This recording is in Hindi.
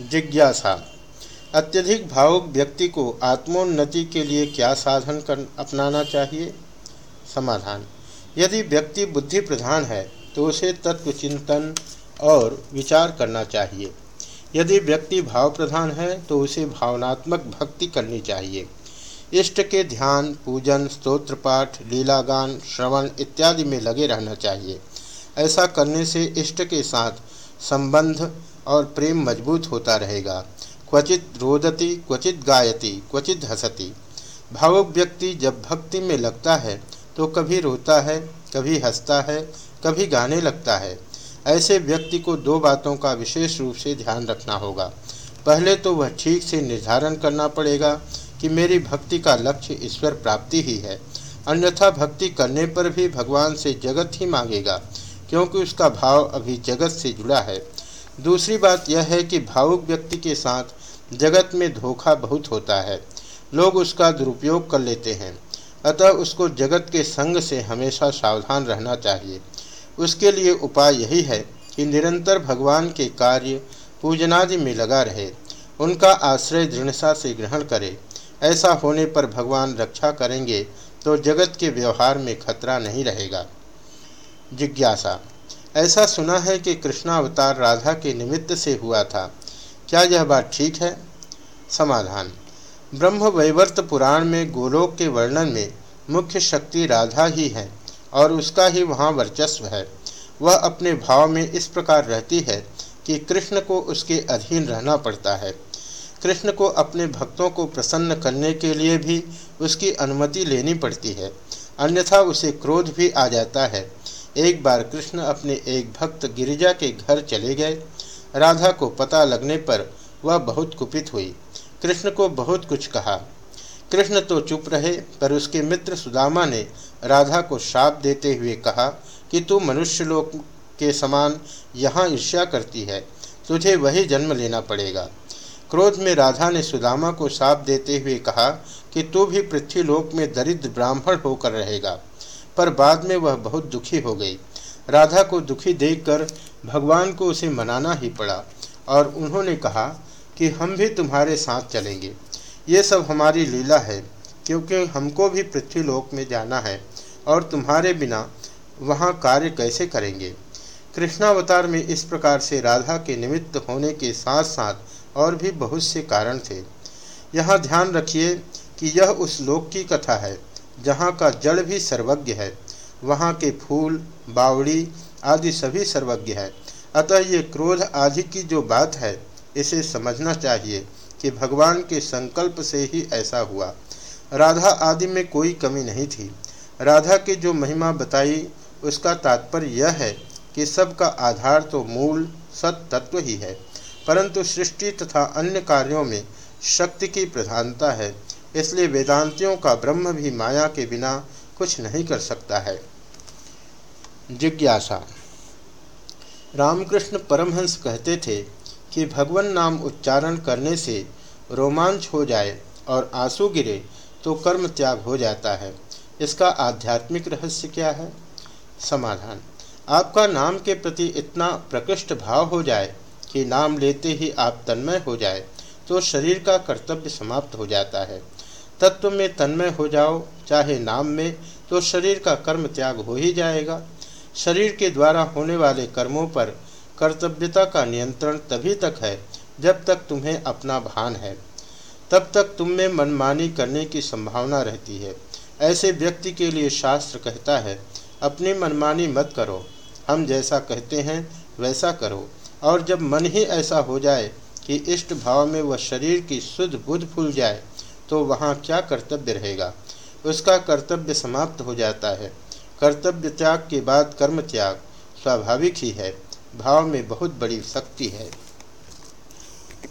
जिज्ञासा। अत्यधिक भावुक व्यक्ति को आत्मोन्नति के लिए क्या साधन कर अपनाना चाहिए? समाधान। यदि व्यक्ति बुद्धि प्रधान है तो उसे तत्व चिंतन और विचार करना चाहिए। यदि व्यक्ति भाव प्रधान है तो उसे भावनात्मक भक्ति करनी चाहिए। इष्ट के ध्यान, पूजन, स्तोत्र पाठ, लीलागान, श्रवण इत्यादि में लगे रहना चाहिए। ऐसा करने से इष्ट के साथ संबंध और प्रेम मज़बूत होता रहेगा। क्वचित रोदती, क्वचित गायती, क्वचित हंसती। भावुक व्यक्ति जब भक्ति में लगता है तो कभी रोता है, कभी हंसता है, कभी गाने लगता है। ऐसे व्यक्ति को दो बातों का विशेष रूप से ध्यान रखना होगा। पहले तो वह ठीक से निर्धारण करना पड़ेगा कि मेरी भक्ति का लक्ष्य ईश्वर प्राप्ति ही है। अन्यथा भक्ति करने पर भी भगवान से जगत ही मांगेगा, क्योंकि उसका भाव अभी जगत से जुड़ा है। दूसरी बात यह है कि भावुक व्यक्ति के साथ जगत में धोखा बहुत होता है। लोग उसका दुरुपयोग कर लेते हैं। अतः उसको जगत के संग से हमेशा सावधान रहना चाहिए। उसके लिए उपाय यही है कि निरंतर भगवान के कार्य पूजनादि में लगा रहे। उनका आश्रय दृढ़ता से ग्रहण करे। ऐसा होने पर भगवान रक्षा करेंगे तो जगत के व्यवहार में खतरा नहीं रहेगा। जिज्ञासा ऐसा सुना है कि कृष्णावतार राधा के निमित्त से हुआ था। क्या यह बात ठीक है? समाधान। ब्रह्म वैवर्त पुराण में गोलोक के वर्णन में मुख्य शक्ति राधा ही है और उसका ही वहाँ वर्चस्व है। वह अपने भाव में इस प्रकार रहती है कि कृष्ण को उसके अधीन रहना पड़ता है। कृष्ण को अपने भक्तों को प्रसन्न करने के लिए भी उसकी अनुमति लेनी पड़ती है। अन्यथा उसे क्रोध भी आ जाता है। एक बार कृष्ण अपने एक भक्त गिरिजा के घर चले गए। राधा को पता लगने पर वह बहुत कुपित हुई। कृष्ण को बहुत कुछ कहा। कृष्ण तो चुप रहे, पर उसके मित्र सुदामा ने राधा को श्राप देते हुए कहा कि तू मनुष्य लोक के समान यहाँ ईर्ष्या करती है, तुझे वही जन्म लेना पड़ेगा। क्रोध में राधा ने सुदामा को शाप देते हुए कहा कि तू भी पृथ्वीलोक में दरिद्र ब्राह्मण होकर रहेगा। पर बाद में वह बहुत दुखी हो गई। राधा को दुखी देखकर भगवान को उसे मनाना ही पड़ा और उन्होंने कहा कि हम भी तुम्हारे साथ चलेंगे। ये सब हमारी लीला है, क्योंकि हमको भी पृथ्वीलोक में जाना है और तुम्हारे बिना वहाँ कार्य कैसे करेंगे? कृष्णावतार में इस प्रकार से राधा के निमित्त होने के साथ साथ और भी बहुत से कारण थे। यहाँ ध्यान रखिए कि यह उस लोक की कथा है। जहाँ का जड़ भी सर्वज्ञ है, वहाँ के फूल, बावड़ी आदि सभी सर्वज्ञ है। अतः ये क्रोध आदि की जो बात है, इसे समझना चाहिए कि भगवान के संकल्प से ही ऐसा हुआ। राधा आदि में कोई कमी नहीं थी। राधा की जो महिमा बताई, उसका तात्पर्य यह है कि सबका आधार तो मूल, सत तत्व ही है, परंतु सृष्टि तथा अन्य कार्यों में शक्ति की प्रधानता है। इसलिए वेदांतियों का ब्रह्म भी माया के बिना कुछ नहीं कर सकता है। जिज्ञासा। रामकृष्ण परमहंस कहते थे कि भगवान नाम उच्चारण करने से रोमांच हो जाए और आँसू गिरे तो कर्म त्याग हो जाता है। इसका आध्यात्मिक रहस्य क्या है? समाधान। आपका नाम के प्रति इतना प्रकृष्ट भाव हो जाए कि नाम लेते ही आप तन्मय हो जाए तो शरीर का कर्तव्य समाप्त हो जाता है। तत्व में तन्मय हो जाओ, चाहे नाम में तो शरीर का कर्म त्याग हो ही जाएगा। शरीर के द्वारा होने वाले कर्मों पर कर्तव्यता का नियंत्रण तभी तक है, जब तक तुम्हें अपना भान है। तब तक तुम में मनमानी करने की संभावना रहती है। ऐसे व्यक्ति के लिए शास्त्र कहता है, अपनी मनमानी मत करो। हम जैसा कहते हैं, वैसा करो। और जब मन ही ऐसा हो जाए कि इष्ट भाव में वह शरीर की शुद्ध बुद्ध फूल जाए तो वहाँ क्या कर्तव्य रहेगा? उसका कर्तव्य समाप्त हो जाता है। कर्तव्य त्याग के बाद कर्म त्याग स्वाभाविक ही है। भाव में बहुत बड़ी शक्ति है।